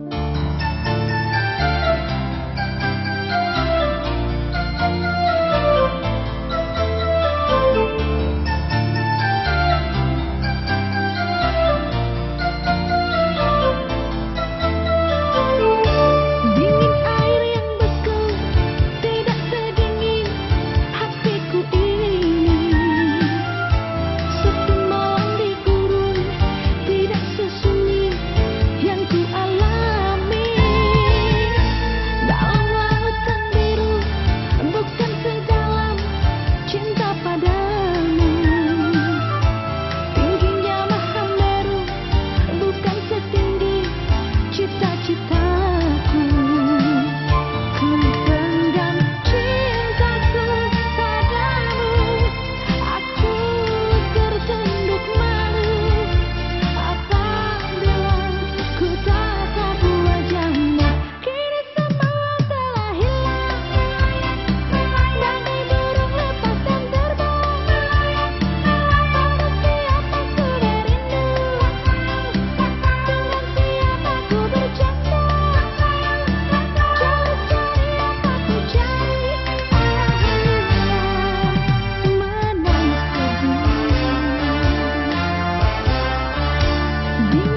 you Be